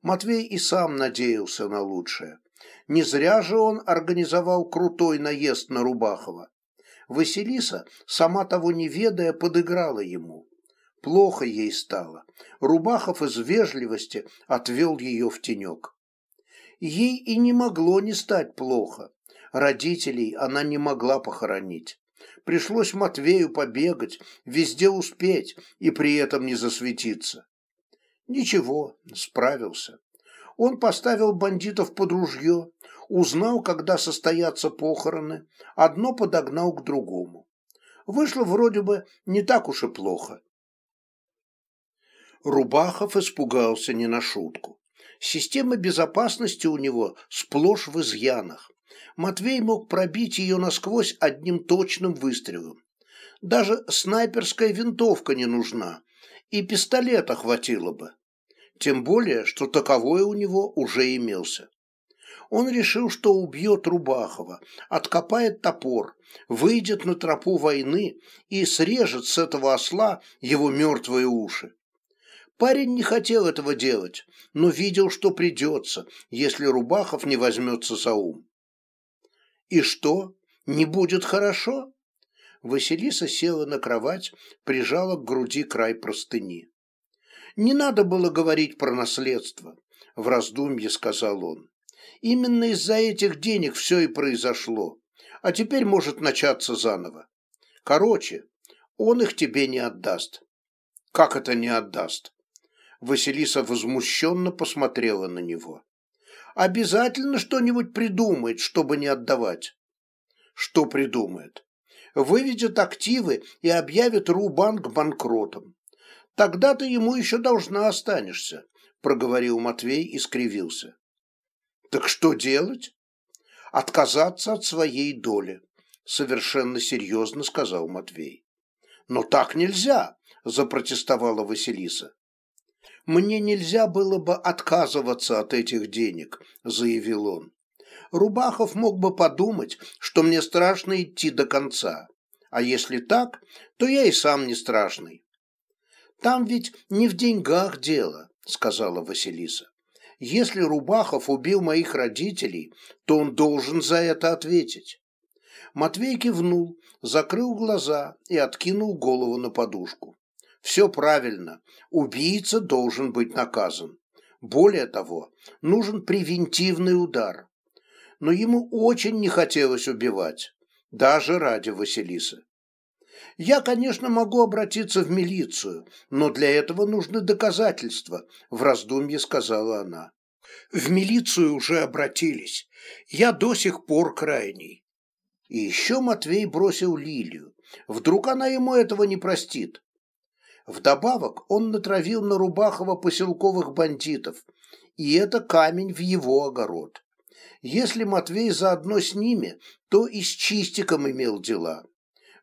Матвей и сам надеялся на лучшее. Не зря же он организовал крутой наезд на Рубахова. Василиса, сама того не ведая, подыграла ему. Плохо ей стало. Рубахов из вежливости отвел ее в тенек. Ей и не могло не стать плохо. Родителей она не могла похоронить. Пришлось Матвею побегать, везде успеть и при этом не засветиться. Ничего, справился. Он поставил бандитов под ружье, узнал, когда состоятся похороны, одно подогнал к другому. Вышло вроде бы не так уж и плохо. Рубахов испугался не на шутку. Система безопасности у него сплошь в изъянах. Матвей мог пробить ее насквозь одним точным выстрелом. Даже снайперская винтовка не нужна, и пистолета хватило бы. Тем более, что таковой у него уже имелся. Он решил, что убьет Рубахова, откопает топор, выйдет на тропу войны и срежет с этого осла его мертвые уши. Парень не хотел этого делать, но видел, что придется, если Рубахов не возьмется за ум. И что, не будет хорошо? Василиса села на кровать, прижала к груди край простыни. Не надо было говорить про наследство, в раздумье сказал он. Именно из-за этих денег все и произошло, а теперь может начаться заново. Короче, он их тебе не отдаст. Как это не отдаст? Василиса возмущенно посмотрела на него обязательно что-нибудь придумает, чтобы не отдавать. Что придумает? Выведет активы и объявит Рубанк банкротом. Тогда ты ему еще должна останешься, проговорил Матвей и скривился. Так что делать? Отказаться от своей доли, совершенно серьезно сказал Матвей. Но так нельзя, запротестовала Василиса мне нельзя было бы отказываться от этих денег заявил он. Рубахов мог бы подумать что мне страшно идти до конца. А если так то я и сам не страшный там ведь не в деньгах дело сказала василиса. Если рубахов убил моих родителей то он должен за это ответить матвей кивнул закрыл глаза и откинул голову на подушку все правильно. Убийца должен быть наказан. Более того, нужен превентивный удар. Но ему очень не хотелось убивать, даже ради Василисы. Я, конечно, могу обратиться в милицию, но для этого нужны доказательства, в раздумье сказала она. В милицию уже обратились. Я до сих пор крайний. И еще Матвей бросил Лилию. Вдруг она ему этого не простит. Вдобавок он натравил на Рубахова поселковых бандитов, и это камень в его огород. Если Матвей заодно с ними, то и с Чистиком имел дела.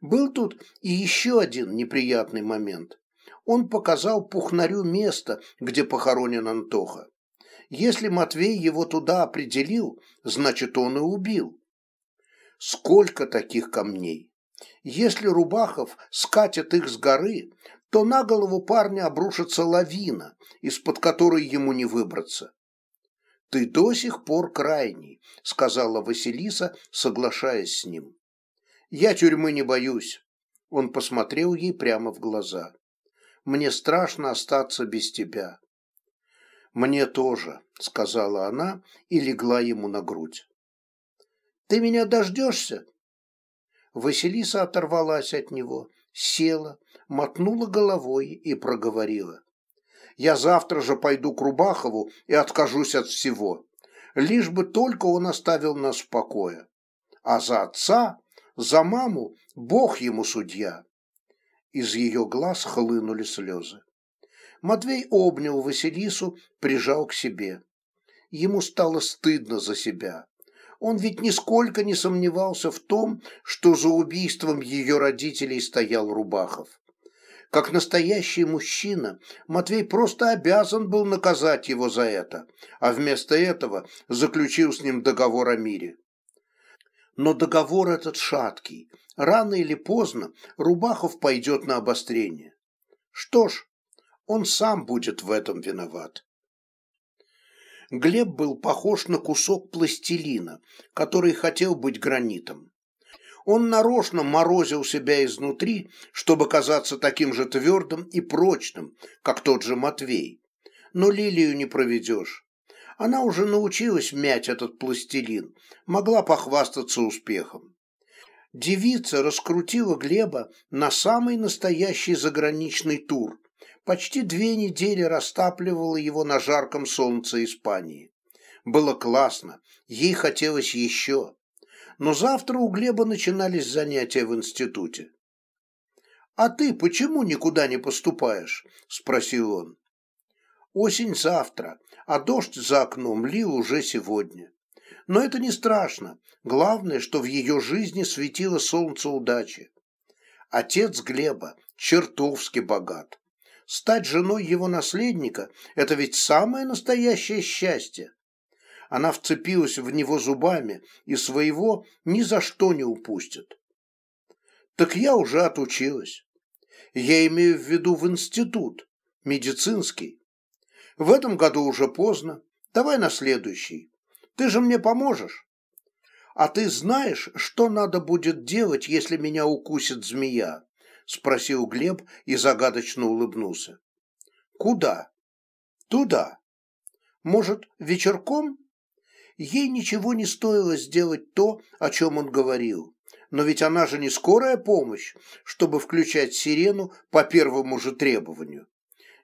Был тут и еще один неприятный момент. Он показал Пухнарю место, где похоронен Антоха. Если Матвей его туда определил, значит, он и убил. Сколько таких камней? Если Рубахов скатит их с горы, то на голову парня обрушится лавина, из-под которой ему не выбраться. «Ты до сих пор крайний», — сказала Василиса, соглашаясь с ним. «Я тюрьмы не боюсь», — он посмотрел ей прямо в глаза. «Мне страшно остаться без тебя». «Мне тоже», — сказала она и легла ему на грудь. «Ты меня дождешься?» Василиса оторвалась от него, села, мотнула головой и проговорила. «Я завтра же пойду к Рубахову и откажусь от всего, лишь бы только он оставил нас в покое. А за отца, за маму, Бог ему судья». Из ее глаз хлынули слезы. Матвей обнял Василису, прижал к себе. Ему стало стыдно за себя. Он ведь нисколько не сомневался в том, что за убийством ее родителей стоял Рубахов. Как настоящий мужчина, Матвей просто обязан был наказать его за это, а вместо этого заключил с ним договор о мире. Но договор этот шаткий. Рано или поздно Рубахов пойдет на обострение. Что ж, он сам будет в этом виноват. Глеб был похож на кусок пластилина, который хотел быть гранитом. Он нарочно морозил себя изнутри, чтобы казаться таким же твердым и прочным, как тот же Матвей. Но Лилию не проведешь. Она уже научилась мять этот пластилин, могла похвастаться успехом. Девица раскрутила Глеба на самый настоящий заграничный тур – почти две недели растапливала его на жарком солнце Испании. Было классно, ей хотелось еще. Но завтра у Глеба начинались занятия в институте. «А ты почему никуда не поступаешь?» – спросил он. «Осень завтра, а дождь за окном лил уже сегодня. Но это не страшно. Главное, что в ее жизни светило солнце удачи. Отец Глеба чертовски богат. Стать женой его наследника – это ведь самое настоящее счастье. Она вцепилась в него зубами и своего ни за что не упустит. Так я уже отучилась. Я имею в виду в институт, медицинский. В этом году уже поздно. Давай на следующий. Ты же мне поможешь. А ты знаешь, что надо будет делать, если меня укусит змея? Спросил Глеб и загадочно улыбнулся. Куда? Туда. Может, вечерком? Ей ничего не стоило сделать то, о чем он говорил. Но ведь она же не скорая помощь, чтобы включать сирену по первому же требованию.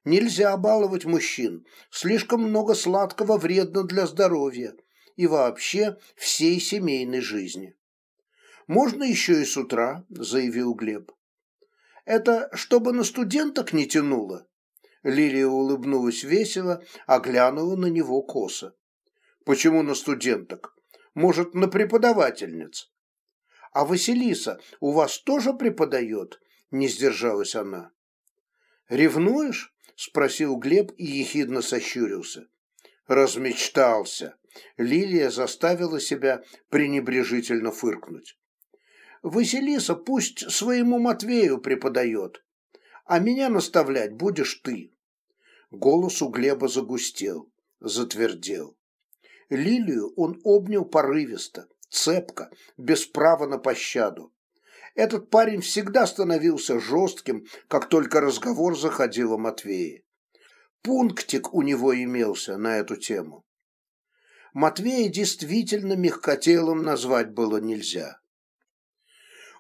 Нельзя баловать мужчин. Слишком много сладкого вредно для здоровья и вообще всей семейной жизни. «Можно еще и с утра», – заявил Глеб. Это чтобы на студенток не тянуло?» Лилия улыбнулась весело, а глянула на него косо. «Почему на студенток? Может, на преподавательниц?» «А Василиса у вас тоже преподает?» – не сдержалась она. «Ревнуешь?» – спросил Глеб и ехидно сощурился. «Размечтался!» Лилия заставила себя пренебрежительно фыркнуть. Василиса пусть своему Матвею преподает, а меня наставлять будешь ты. Голос у Глеба загустел, затвердел. Лилию он обнял порывисто, цепко, без права на пощаду. Этот парень всегда становился жестким, как только разговор заходил о Матвее. Пунктик у него имелся на эту тему. Матвея действительно мягкотелым назвать было нельзя.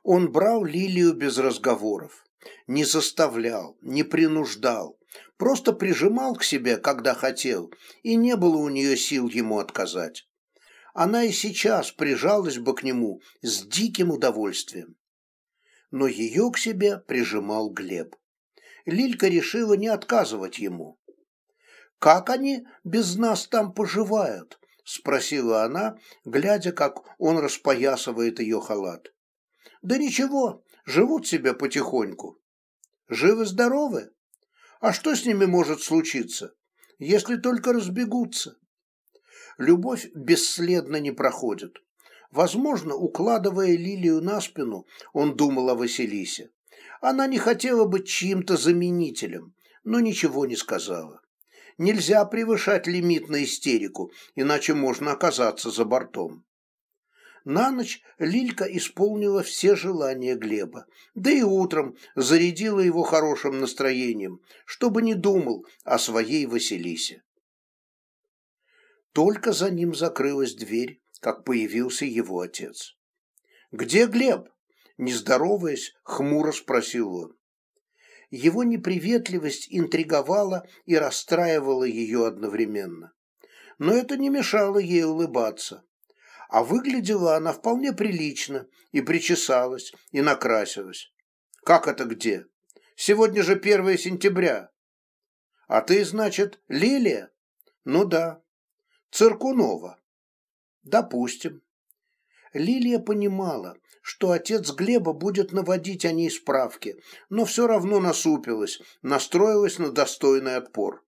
Он брал Лилию без разговоров, не заставлял, не принуждал, просто прижимал к себе, когда хотел, и не было у нее сил ему отказать. Она и сейчас прижалась бы к нему с диким удовольствием. Но ее к себе прижимал Глеб. Лилька решила не отказывать ему. «Как они без нас там поживают?» – спросила она, глядя, как он распоясывает ее халат. Да ничего, живут себе потихоньку. Живы-здоровы? А что с ними может случиться, если только разбегутся? Любовь бесследно не проходит. Возможно, укладывая Лилию на спину, он думал о Василисе. Она не хотела быть чьим-то заменителем, но ничего не сказала. Нельзя превышать лимит на истерику, иначе можно оказаться за бортом. На ночь Лилька исполнила все желания Глеба, да и утром зарядила его хорошим настроением, чтобы не думал о своей Василисе. Только за ним закрылась дверь, как появился его отец. «Где Глеб?» Не здороваясь, хмуро спросил он. Его неприветливость интриговала и расстраивала ее одновременно. Но это не мешало ей улыбаться а выглядела она вполне прилично, и причесалась, и накрасилась. Как это где? Сегодня же первое сентября. А ты, значит, Лилия? Ну да. Циркунова. Допустим. Лилия понимала, что отец Глеба будет наводить о ней справки, но все равно насупилась, настроилась на достойный отпор.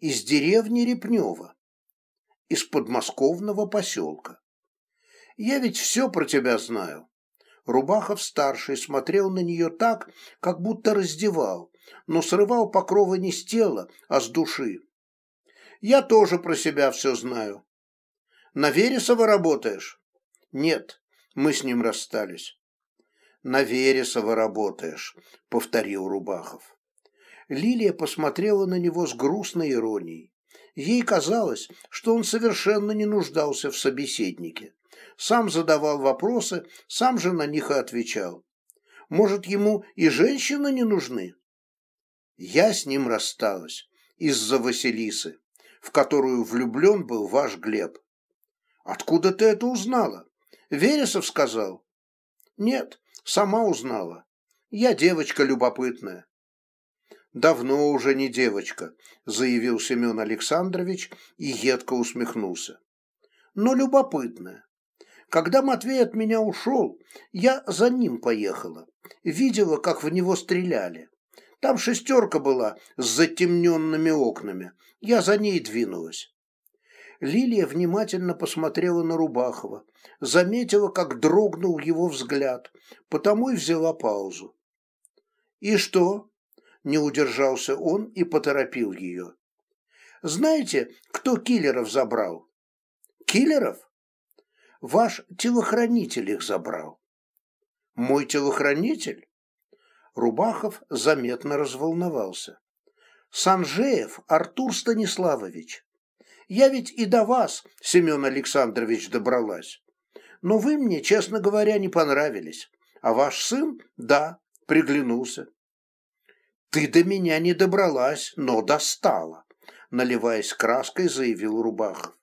Из деревни Репнева из подмосковного поселка. Я ведь все про тебя знаю. Рубахов-старший смотрел на нее так, как будто раздевал, но срывал покровы не с тела, а с души. Я тоже про себя все знаю. На Вересова работаешь? Нет, мы с ним расстались. На Вересова работаешь, повторил Рубахов. Лилия посмотрела на него с грустной иронией. Ей казалось, что он совершенно не нуждался в собеседнике. Сам задавал вопросы, сам же на них и отвечал. Может, ему и женщины не нужны? Я с ним рассталась из-за Василисы, в которую влюблен был ваш Глеб. Откуда ты это узнала? Вересов сказал? Нет, сама узнала. Я девочка любопытная. «Давно уже не девочка», – заявил Семен Александрович и едко усмехнулся. «Но любопытная. Когда Матвей от меня ушел, я за ним поехала. Видела, как в него стреляли. Там шестерка была с затемненными окнами. Я за ней двинулась». Лилия внимательно посмотрела на Рубахова, заметила, как дрогнул его взгляд, потому и взяла паузу. «И что?» Не удержался он и поторопил ее. Знаете, кто киллеров забрал? Киллеров? Ваш телохранитель их забрал. Мой телохранитель? Рубахов заметно разволновался. Санжеев Артур Станиславович. Я ведь и до вас, Семен Александрович, добралась. Но вы мне, честно говоря, не понравились. А ваш сын, да, приглянулся. «Ты до меня не добралась, но достала», — наливаясь краской, заявил Рубахов.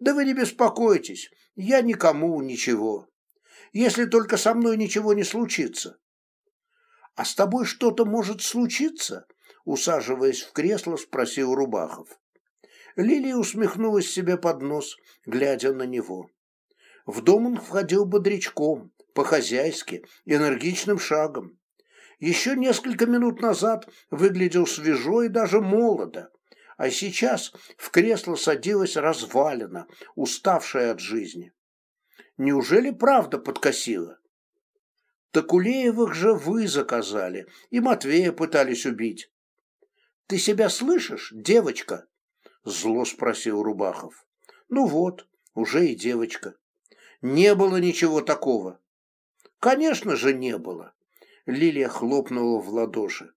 «Да вы не беспокойтесь, я никому ничего. Если только со мной ничего не случится». «А с тобой что-то может случиться?» Усаживаясь в кресло, спросил Рубахов. Лилия усмехнулась себе под нос, глядя на него. В дом он входил бодрячком, по-хозяйски, энергичным шагом еще несколько минут назад выглядел свежо и даже молодо, а сейчас в кресло садилась развалина, уставшая от жизни. Неужели правда подкосила? Такулеевых же вы заказали, и Матвея пытались убить. Ты себя слышишь, девочка? Зло спросил Рубахов. Ну вот, уже и девочка. Не было ничего такого. Конечно же, не было. Лилия хлопнула в ладоши.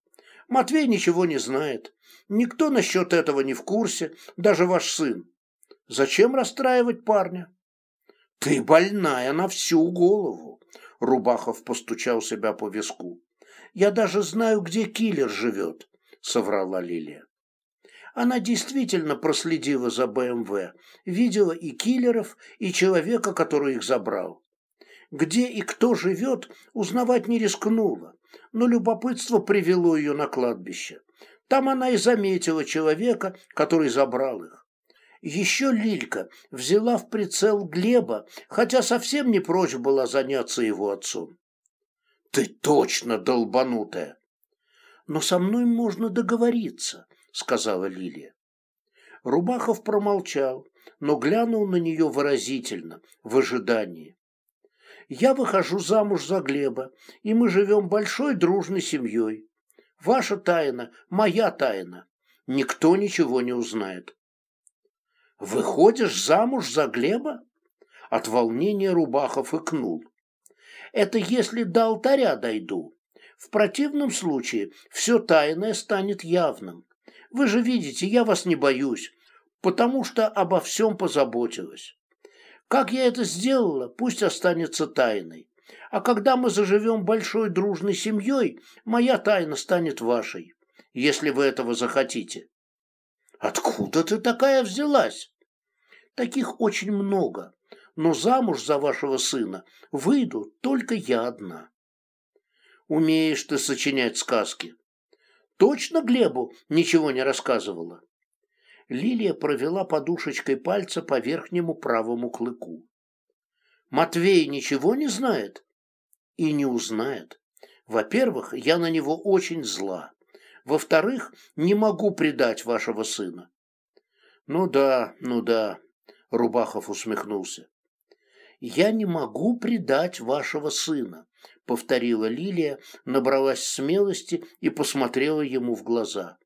Матвей ничего не знает. Никто насчет этого не в курсе, даже ваш сын. Зачем расстраивать парня? Ты больная на всю голову. Рубахов постучал себя по виску. Я даже знаю, где киллер живет, соврала Лилия. Она действительно проследила за БМВ, видела и киллеров, и человека, который их забрал. Где и кто живет, узнавать не рискнула, но любопытство привело ее на кладбище. Там она и заметила человека, который забрал их. Еще Лилька взяла в прицел Глеба, хотя совсем не прочь была заняться его отцом. Ты точно долбанутая. Но со мной можно договориться, сказала Лилия. Рубахов промолчал, но глянул на нее выразительно, в ожидании. Я выхожу замуж за Глеба, и мы живем большой дружной семьей. Ваша тайна, моя тайна. Никто ничего не узнает. Выходишь замуж за Глеба? От волнения Рубахов икнул. Это если до алтаря дойду. В противном случае все тайное станет явным. Вы же видите, я вас не боюсь, потому что обо всем позаботилась. Как я это сделала, пусть останется тайной. А когда мы заживем большой дружной семьей, моя тайна станет вашей, если вы этого захотите. Откуда ты такая взялась? Таких очень много, но замуж за вашего сына выйду только я одна. Умеешь ты сочинять сказки. Точно Глебу ничего не рассказывала? Лилия провела подушечкой пальца по верхнему правому клыку. Матвей ничего не знает? И не узнает. Во-первых, я на него очень зла. Во-вторых, не могу предать вашего сына. Ну да, ну да, Рубахов усмехнулся. Я не могу предать вашего сына, повторила Лилия, набралась смелости и посмотрела ему в глаза.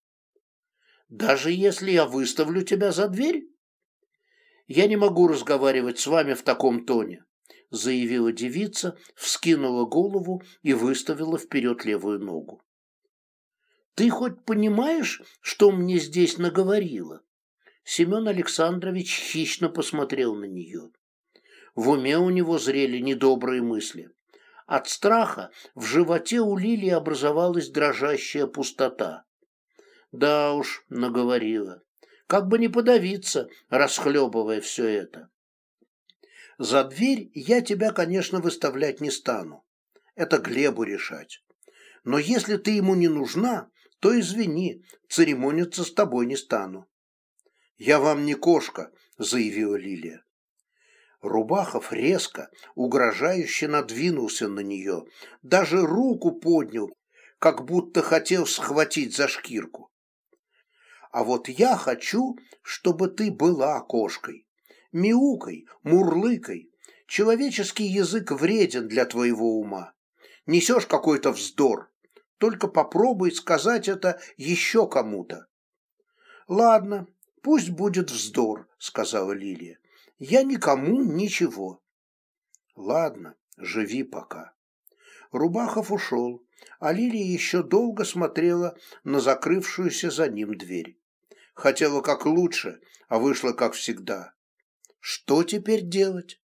Даже если я выставлю тебя за дверь? Я не могу разговаривать с вами в таком тоне, заявила девица, вскинула голову и выставила вперед левую ногу. Ты хоть понимаешь, что мне здесь наговорила? Семен Александрович хищно посмотрел на нее. В уме у него зрели недобрые мысли. От страха в животе у Лилии образовалась дрожащая пустота. Да уж, наговорила. Как бы не подавиться, расхлебывая все это. За дверь я тебя, конечно, выставлять не стану. Это Глебу решать. Но если ты ему не нужна, то извини, церемониться с тобой не стану. Я вам не кошка, заявила Лилия. Рубахов резко, угрожающе надвинулся на нее, даже руку поднял, как будто хотел схватить за шкирку. А вот я хочу, чтобы ты была кошкой. Мяукой, мурлыкой. Человеческий язык вреден для твоего ума. Несешь какой-то вздор. Только попробуй сказать это еще кому-то. Ладно, пусть будет вздор, сказала Лилия. Я никому ничего. Ладно, живи пока. Рубахов ушел, а Лилия еще долго смотрела на закрывшуюся за ним дверь. Хотела как лучше, а вышло как всегда. Что теперь делать?